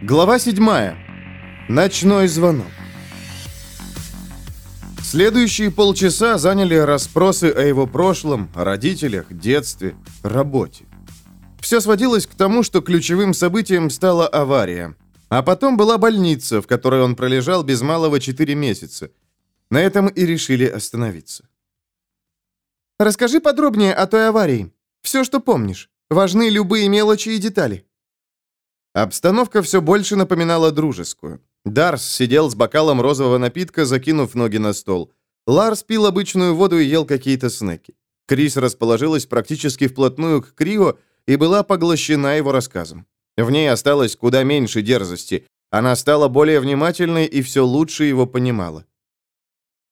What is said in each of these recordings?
Глава 7. Ночной звонок. Следующие полчаса заняли расспросы о его прошлом, о родителях, детстве, работе. Все сводилось к тому, что ключевым событием стала авария. А потом была больница, в которой он пролежал без малого 4 месяца. На этом и решили остановиться. «Расскажи подробнее о той аварии. Все, что помнишь. Важны любые мелочи и детали». Обстановка все больше напоминала дружескую. Дарс сидел с бокалом розового напитка, закинув ноги на стол. Ларс пил обычную воду и ел какие-то снеки. Крис расположилась практически вплотную к Крио и была поглощена его рассказом. В ней осталось куда меньше дерзости. Она стала более внимательной и все лучше его понимала.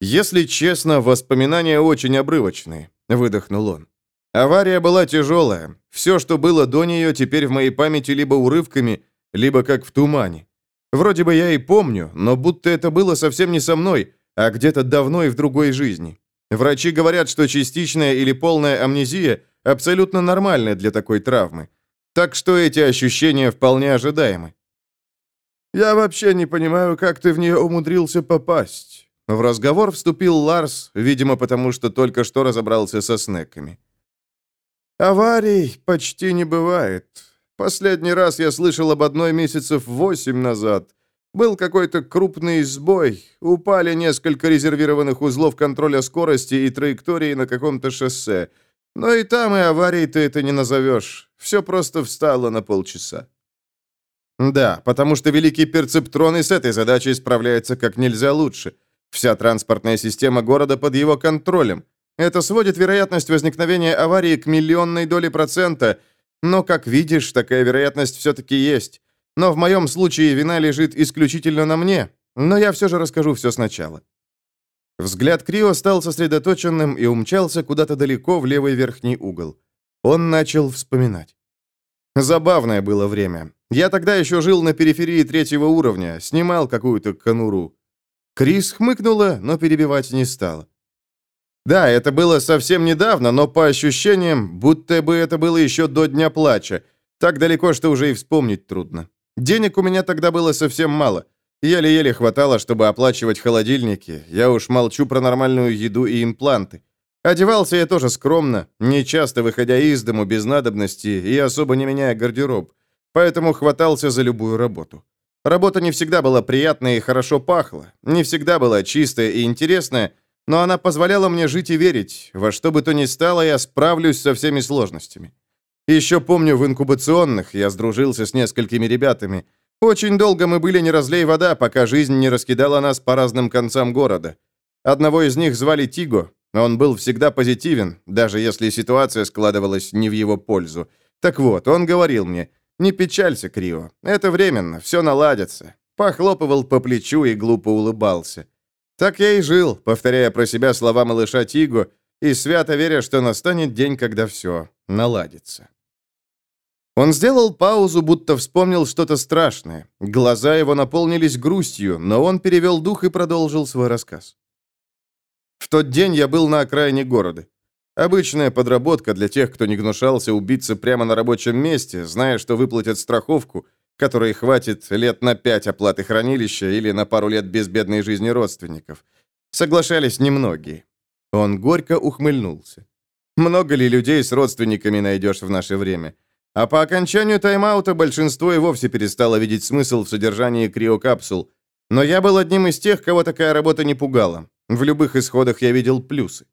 «Если честно, воспоминания очень обрывочные», — выдохнул он. Авария была тяжелая. Все, что было до нее, теперь в моей памяти либо урывками, либо как в тумане. Вроде бы я и помню, но будто это было совсем не со мной, а где-то давно и в другой жизни. Врачи говорят, что частичная или полная амнезия абсолютно нормальная для такой травмы. Так что эти ощущения вполне ожидаемы. «Я вообще не понимаю, как ты в нее умудрился попасть». В разговор вступил Ларс, видимо, потому что только что разобрался со снеками. Аварий почти не бывает. Последний раз я слышал об одной месяцев восемь назад. Был какой-то крупный сбой. Упали несколько резервированных узлов контроля скорости и траектории на каком-то шоссе. Но и там, и аварии ты это не назовешь. Все просто встало на полчаса. Да, потому что великий перцептрон и с этой задачей справляется как нельзя лучше. Вся транспортная система города под его контролем. Это сводит вероятность возникновения аварии к миллионной доли процента, но, как видишь, такая вероятность все-таки есть. Но в моем случае вина лежит исключительно на мне, но я все же расскажу все сначала. Взгляд Крио стал сосредоточенным и умчался куда-то далеко в левый верхний угол. Он начал вспоминать. Забавное было время. Я тогда еще жил на периферии третьего уровня, снимал какую-то конуру. Крис хмыкнула, но перебивать не стала. Да, это было совсем недавно, но по ощущениям, будто бы это было еще до Дня Плача. Так далеко, что уже и вспомнить трудно. Денег у меня тогда было совсем мало. Еле-еле хватало, чтобы оплачивать холодильники. Я уж молчу про нормальную еду и импланты. Одевался я тоже скромно, не часто выходя из дому без надобности и особо не меняя гардероб. Поэтому хватался за любую работу. Работа не всегда была приятная и хорошо пахла, не всегда была чистая и интересная, но она позволяла мне жить и верить. Во что бы то ни стало, я справлюсь со всеми сложностями. Еще помню, в инкубационных я сдружился с несколькими ребятами. Очень долго мы были не разлей вода, пока жизнь не раскидала нас по разным концам города. Одного из них звали Тиго. Он был всегда позитивен, даже если ситуация складывалась не в его пользу. Так вот, он говорил мне, «Не печалься, Крио, это временно, все наладится». Похлопывал по плечу и глупо улыбался. Так я и жил, повторяя про себя слова малыша Тигу и свято веря, что настанет день, когда все наладится. Он сделал паузу, будто вспомнил что-то страшное. Глаза его наполнились грустью, но он перевел дух и продолжил свой рассказ. В тот день я был на окраине города. Обычная подработка для тех, кто не гнушался убиться прямо на рабочем месте, зная, что выплатят страховку, которой хватит лет на пять оплаты хранилища или на пару лет безбедной жизни родственников. Соглашались немногие. Он горько ухмыльнулся. Много ли людей с родственниками найдешь в наше время? А по окончанию тайм-аута большинство и вовсе перестало видеть смысл в содержании криокапсул. Но я был одним из тех, кого такая работа не пугала. В любых исходах я видел плюсы.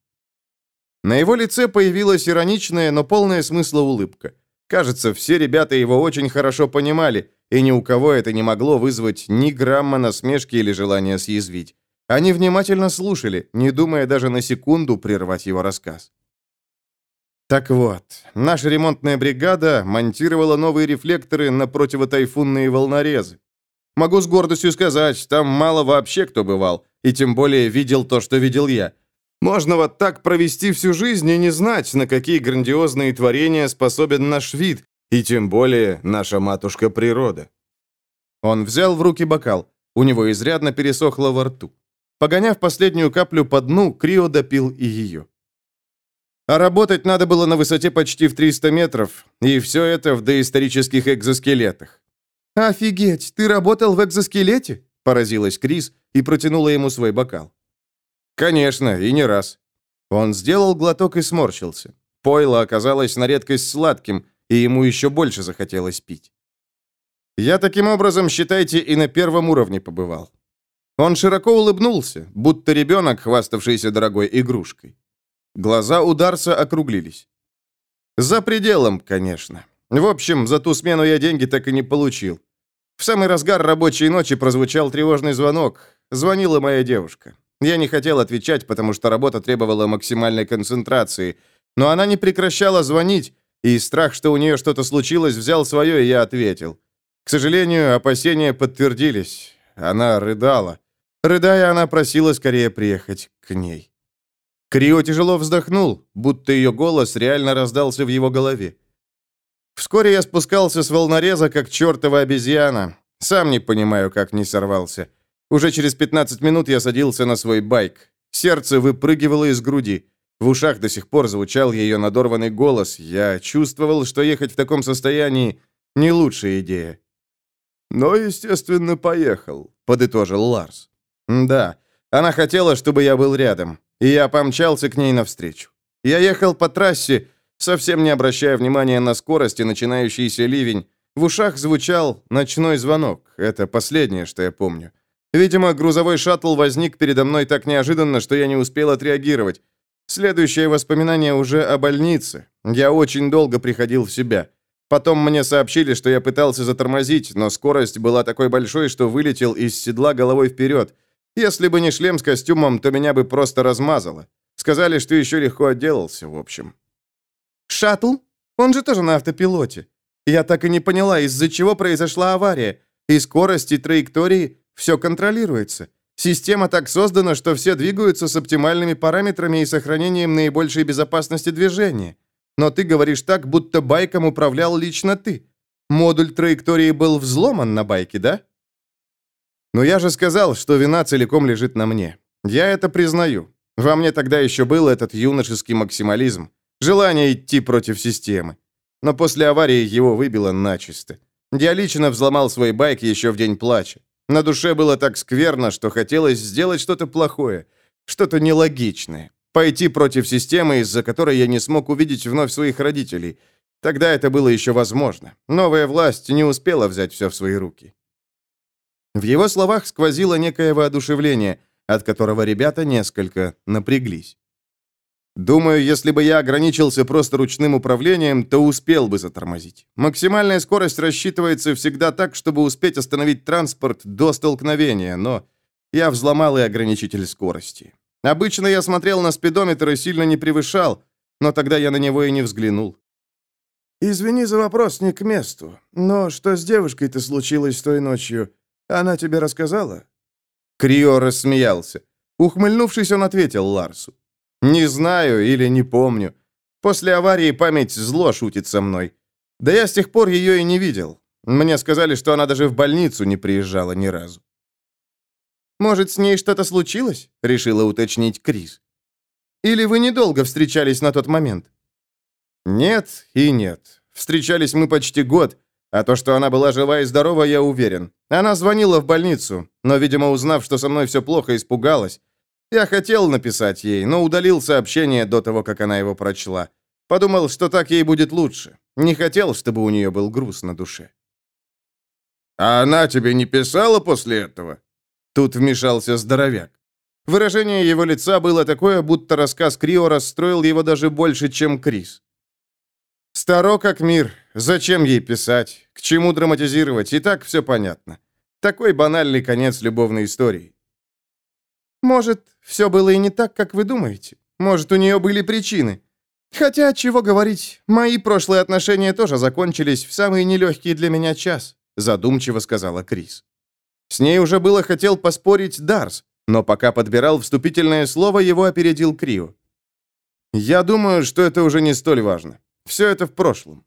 На его лице появилась ироничная, но полная смысла улыбка. Кажется, все ребята его очень хорошо понимали, и ни у кого это не могло вызвать ни грамма насмешки или желания съязвить. Они внимательно слушали, не думая даже на секунду прервать его рассказ. Так вот, наша ремонтная бригада монтировала новые рефлекторы на противотайфунные волнорезы. Могу с гордостью сказать, там мало вообще кто бывал, и тем более видел то, что видел я. Можно вот так провести всю жизнь и не знать, на какие грандиозные творения способен наш вид, и тем более наша матушка природа. Он взял в руки бокал. У него изрядно пересохло во рту. Погоняв последнюю каплю по дну, Крио допил и ее. А работать надо было на высоте почти в 300 метров, и все это в доисторических экзоскелетах. «Офигеть, ты работал в экзоскелете?» – поразилась Крис и протянула ему свой бокал. «Конечно, и не раз». Он сделал глоток и сморщился. Пойло оказалось на редкость сладким, и ему еще больше захотелось пить. «Я таким образом, считайте, и на первом уровне побывал». Он широко улыбнулся, будто ребенок, хваставшийся дорогой игрушкой. Глаза у Дарса округлились. «За пределом, конечно. В общем, за ту смену я деньги так и не получил. В самый разгар рабочей ночи прозвучал тревожный звонок. Звонила моя девушка. Я не хотел отвечать, потому что работа требовала максимальной концентрации. Но она не прекращала звонить, и страх, что у нее что-то случилось, взял свое, и я ответил. К сожалению, опасения подтвердились. Она рыдала. Рыдая, она просила скорее приехать к ней. Крио тяжело вздохнул, будто ее голос реально раздался в его голове. Вскоре я спускался с волнореза, как чертова обезьяна. Сам не понимаю, как не сорвался. Уже через 15 минут я садился на свой байк. Сердце выпрыгивало из груди. В ушах до сих пор звучал ее надорванный голос. Я чувствовал, что ехать в таком состоянии – не лучшая идея. «Но, естественно, поехал», – подытожил Ларс. «Да, она хотела, чтобы я был рядом, и я помчался к ней навстречу. Я ехал по трассе, совсем не обращая внимания на скорость и начинающийся ливень. В ушах звучал ночной звонок. Это последнее, что я помню. Видимо, грузовой шаттл возник передо мной так неожиданно, что я не успел отреагировать. Следующее воспоминание уже о больнице. Я очень долго приходил в себя. Потом мне сообщили, что я пытался затормозить, но скорость была такой большой, что вылетел из седла головой вперед. Если бы не шлем с костюмом, то меня бы просто размазало. Сказали, что еще легко отделался, в общем. «Шаттл? Он же тоже на автопилоте. Я так и не поняла, из-за чего произошла авария. И скорость, и траектории – все контролируется. Система так создана, что все двигаются с оптимальными параметрами и сохранением наибольшей безопасности движения. Но ты говоришь так, будто байком управлял лично ты. Модуль траектории был взломан на байке, да? Но я же сказал, что вина целиком лежит на мне. Я это признаю. Во мне тогда еще был этот юношеский максимализм. Желание идти против системы. Но после аварии его выбило начисто. Я лично взломал свой байк еще в день плача. На душе было так скверно, что хотелось сделать что-то плохое, что-то нелогичное. Пойти против системы, из-за которой я не смог увидеть вновь своих родителей. Тогда это было еще возможно. Новая власть не успела взять все в свои руки. В его словах сквозило некое воодушевление, от которого ребята несколько напряглись. Думаю, если бы я ограничился просто ручным управлением, то успел бы затормозить. Максимальная скорость рассчитывается всегда так, чтобы успеть остановить транспорт до столкновения, но я взломал и ограничитель скорости. Обычно я смотрел на спидометр и сильно не превышал, но тогда я на него и не взглянул. «Извини за вопрос, не к месту, но что с девушкой-то случилось той ночью? Она тебе рассказала?» Крио рассмеялся. Ухмыльнувшись, он ответил Ларсу. Не знаю или не помню. После аварии память зло шутит со мной. Да я с тех пор ее и не видел. Мне сказали, что она даже в больницу не приезжала ни разу. «Может, с ней что-то случилось?» — решила уточнить Крис. «Или вы недолго встречались на тот момент?» «Нет и нет. Встречались мы почти год, а то, что она была жива и здорова, я уверен. Она звонила в больницу, но, видимо, узнав, что со мной все плохо, испугалась. Я хотел написать ей, но удалил сообщение до того, как она его прочла. Подумал, что так ей будет лучше. Не хотел, чтобы у нее был груз на душе. «А она тебе не писала после этого?» Тут вмешался здоровяк. Выражение его лица было такое, будто рассказ Крио расстроил его даже больше, чем Крис. «Старо как мир. Зачем ей писать? К чему драматизировать? И так все понятно. Такой банальный конец любовной истории. Может, все было и не так, как вы думаете. Может, у нее были причины. Хотя, чего говорить, мои прошлые отношения тоже закончились в самый нелегкий для меня час», задумчиво сказала Крис. С ней уже было хотел поспорить Дарс, но пока подбирал вступительное слово, его опередил Крио. «Я думаю, что это уже не столь важно. Все это в прошлом».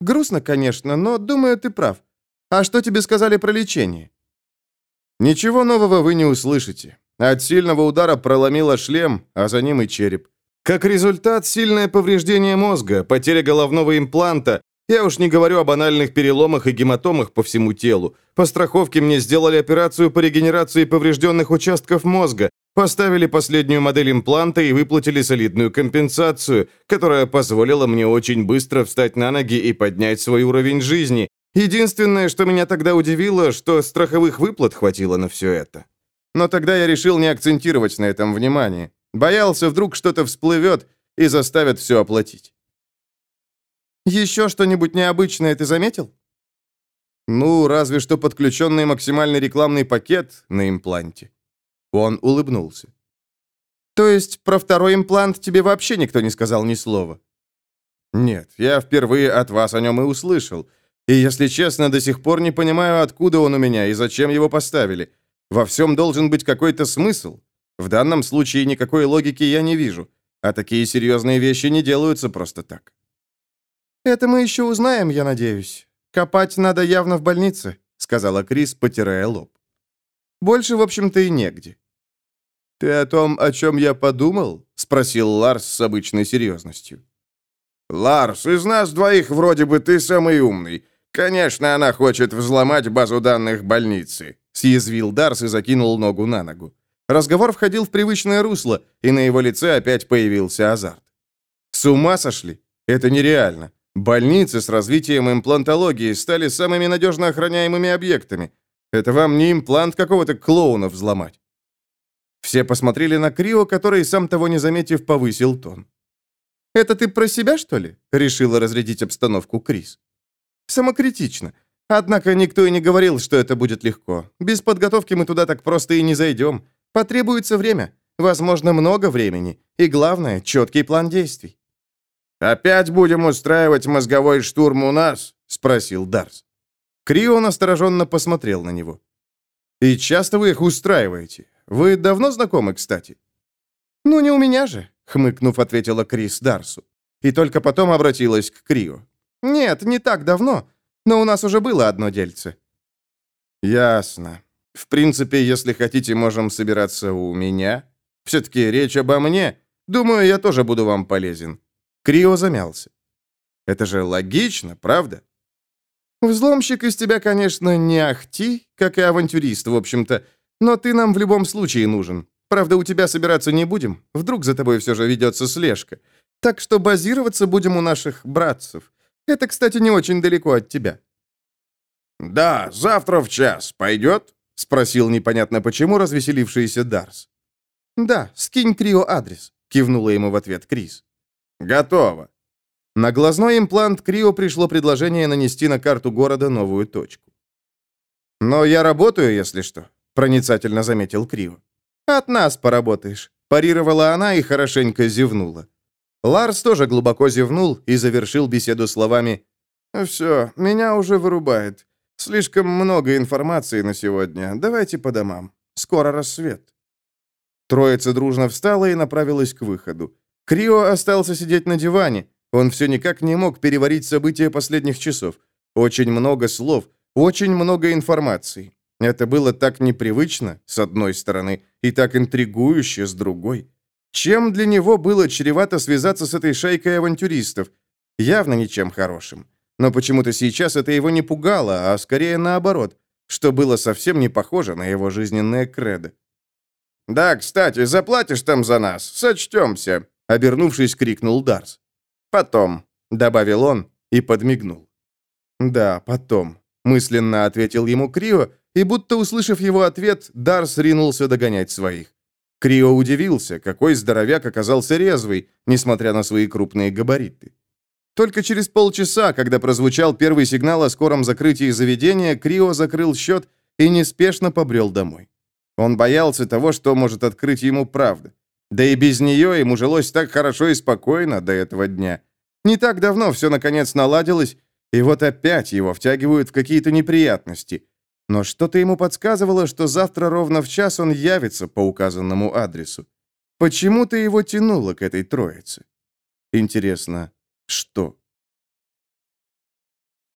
«Грустно, конечно, но, думаю, ты прав. А что тебе сказали про лечение?» «Ничего нового вы не услышите. От сильного удара проломило шлем, а за ним и череп. Как результат, сильное повреждение мозга, потеря головного импланта, Я уж не говорю о банальных переломах и гематомах по всему телу. По страховке мне сделали операцию по регенерации поврежденных участков мозга, поставили последнюю модель импланта и выплатили солидную компенсацию, которая позволила мне очень быстро встать на ноги и поднять свой уровень жизни. Единственное, что меня тогда удивило, что страховых выплат хватило на все это. Но тогда я решил не акцентировать на этом внимание. Боялся, вдруг что-то всплывет и заставят все оплатить. «Еще что-нибудь необычное ты заметил?» «Ну, разве что подключенный максимальный рекламный пакет на импланте». Он улыбнулся. «То есть про второй имплант тебе вообще никто не сказал ни слова?» «Нет, я впервые от вас о нем и услышал. И, если честно, до сих пор не понимаю, откуда он у меня и зачем его поставили. Во всем должен быть какой-то смысл. В данном случае никакой логики я не вижу. А такие серьезные вещи не делаются просто так». «Это мы еще узнаем, я надеюсь. Копать надо явно в больнице», — сказала Крис, потирая лоб. «Больше, в общем-то, и негде». «Ты о том, о чем я подумал?» — спросил Ларс с обычной серьезностью. «Ларс, из нас двоих вроде бы ты самый умный. Конечно, она хочет взломать базу данных больницы», — съязвил Дарс и закинул ногу на ногу. Разговор входил в привычное русло, и на его лице опять появился азарт. «С ума сошли? Это нереально. Больницы с развитием имплантологии стали самыми надежно охраняемыми объектами. Это вам не имплант какого-то клоуна взломать. Все посмотрели на Крио, который, сам того не заметив, повысил тон. «Это ты про себя, что ли?» — решила разрядить обстановку Крис. «Самокритично. Однако никто и не говорил, что это будет легко. Без подготовки мы туда так просто и не зайдем. Потребуется время. Возможно, много времени. И главное, четкий план действий. «Опять будем устраивать мозговой штурм у нас?» — спросил Дарс. Крио настороженно посмотрел на него. «И часто вы их устраиваете? Вы давно знакомы, кстати?» «Ну, не у меня же», — хмыкнув, ответила Крис Дарсу. И только потом обратилась к Крио. «Нет, не так давно, но у нас уже было одно дельце». «Ясно. В принципе, если хотите, можем собираться у меня. Все-таки речь обо мне. Думаю, я тоже буду вам полезен. Крио замялся. Это же логично, правда? Взломщик из тебя, конечно, не ахти, как и авантюрист, в общем-то, но ты нам в любом случае нужен. Правда, у тебя собираться не будем, вдруг за тобой все же ведется слежка. Так что базироваться будем у наших братцев. Это, кстати, не очень далеко от тебя». «Да, завтра в час. Пойдет?» — спросил непонятно почему развеселившийся Дарс. «Да, скинь Крио адрес», — кивнула ему в ответ Крис. «Готово». На глазной имплант Крио пришло предложение нанести на карту города новую точку. «Но я работаю, если что», — проницательно заметил Крио. «От нас поработаешь», — парировала она и хорошенько зевнула. Ларс тоже глубоко зевнул и завершил беседу словами «Все, меня уже вырубает. Слишком много информации на сегодня. Давайте по домам. Скоро рассвет». Троица дружно встала и направилась к выходу. Крио остался сидеть на диване. Он все никак не мог переварить события последних часов. Очень много слов, очень много информации. Это было так непривычно, с одной стороны, и так интригующе, с другой. Чем для него было чревато связаться с этой шайкой авантюристов? Явно ничем хорошим. Но почему-то сейчас это его не пугало, а скорее наоборот, что было совсем не похоже на его жизненное кредо. «Да, кстати, заплатишь там за нас, сочтемся», Обернувшись, крикнул Дарс. «Потом», — добавил он и подмигнул. «Да, потом», — мысленно ответил ему Крио, и будто услышав его ответ, Дарс ринулся догонять своих. Крио удивился, какой здоровяк оказался резвый, несмотря на свои крупные габариты. Только через полчаса, когда прозвучал первый сигнал о скором закрытии заведения, Крио закрыл счет и неспешно побрел домой. Он боялся того, что может открыть ему правда. Да и без нее ему жилось так хорошо и спокойно до этого дня. Не так давно все наконец наладилось, и вот опять его втягивают в какие-то неприятности. Но что-то ему подсказывало, что завтра ровно в час он явится по указанному адресу. Почему-то его тянуло к этой троице. Интересно, что?